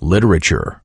literature.